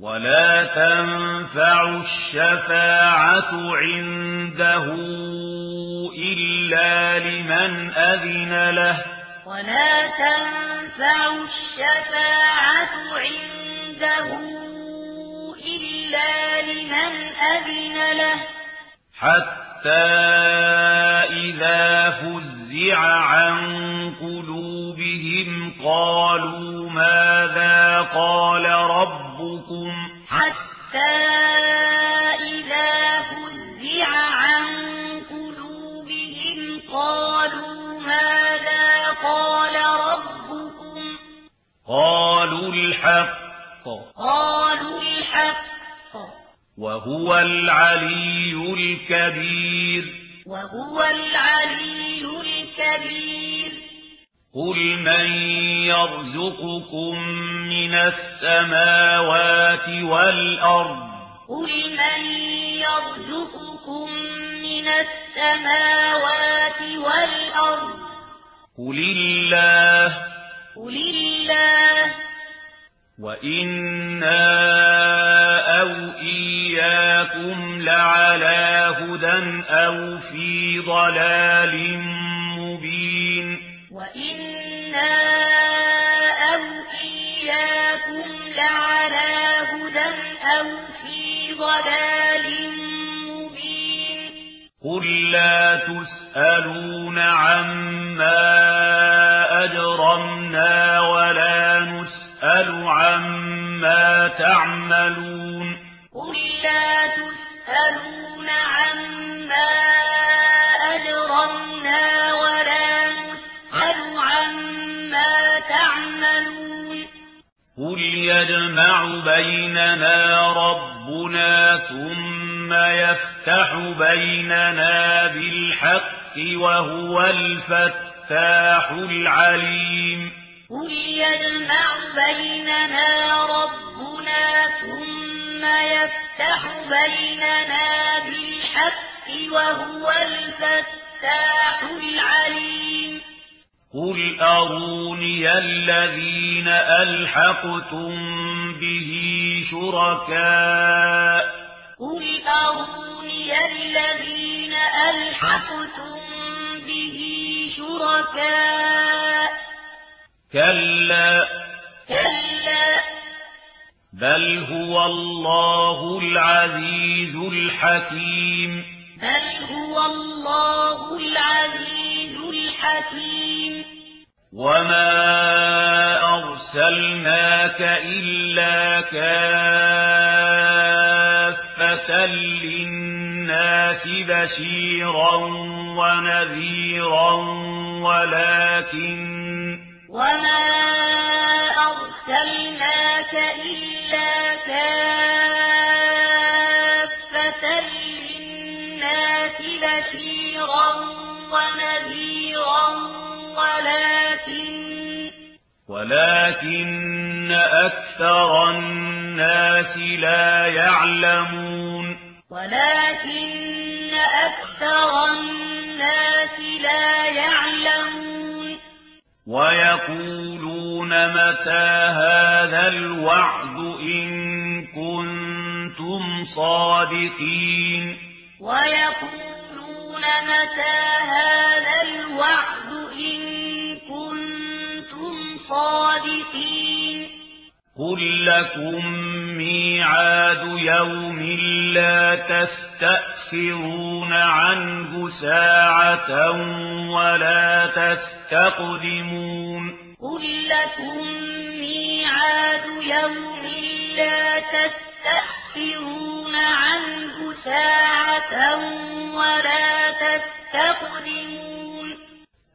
ولا تنفع الشفاعة عنده إلا لمن أذن له ولا تنفع الشفاعة عنده إلا لمن أذن له حتى إذا فزع عن قلوبهم قالوا ماذا قال الحق. قالوا الحق. وهو العلي الكبير. وهو العلي الكبير. قل من يرزقكم من السماوات والأرض. قل من يرزقكم من السماوات والأرض. قل الله. قل الله. وَإِنَّا أَوْ إِيَّاكُمْ لَعَلَى هُدًى أَوْ فِي ضَلَالٍ مُبِينٍ وَإِنَّا أَوْ إِيَّاكُمْ لَعَلَى هُدًى أَوْ فِي ضَلَالٍ مُبِينٍ قُل لَّا تُسْأَلُونَ عَمَّا يجمع بيننا ربنا ثم يفتح بيننا بالحق وهو الفتاح العليم. قل يجمع بيننا ربنا ثم يفتح بيننا بالحق وهو الفتاح العليم. قل أروني الذين ألحقتم به شركاء قل أروني الذين ألحقتم به شركاء كلا كلا بل هو الله العزيز الحكيم بل هو الله العزيز الحكيم وما أرسلناك إلا كافة للناس بشيرا ونذيرا ولكن وما أرسلناك إلا كافة للناس بشيرا ونذيرا ولكن أكثر الناس لا يعلمون. ولكن أكثر الناس لا يعلمون. ويقولون متى هذا الوعد إن كنتم صادقين. ويقولون متى هذا لكم ميعاد يوم لا تستأخرون عنه ساعة ولا تستقدمون قل لكم ميعاد يوم لا تستأخرون عنه ساعة ولا تستقدمون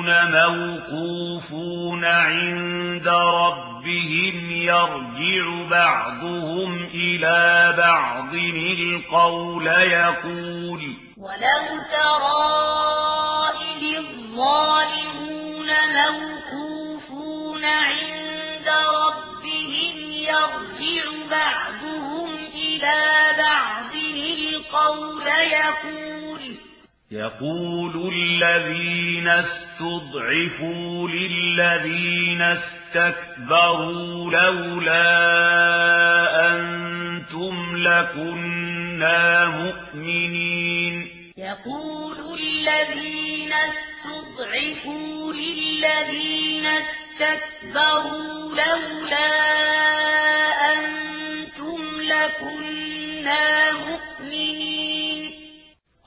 المؤمنون موقوفون عند ربهم يرجع بعضهم إلى بعض القول يقول وَلَمْ تَرَ إذ الظالمون موقوفون عند ربهم يرجع بعضهم إلى بعض القول يقول يقول الذين اسْتُضْعِفُوا لِلَّذِينَ اسْتَكْبَرُوا لَوْلَا أَنْتُمْ لَكُنَّا مُؤْمِنِينَ. يَقُولُ الَّذِينَ اسْتُضْعِفُوا لِلَّذِينَ اسْتَكْبَرُوا لَوْلَا أَنْتُمْ لَكُنَّا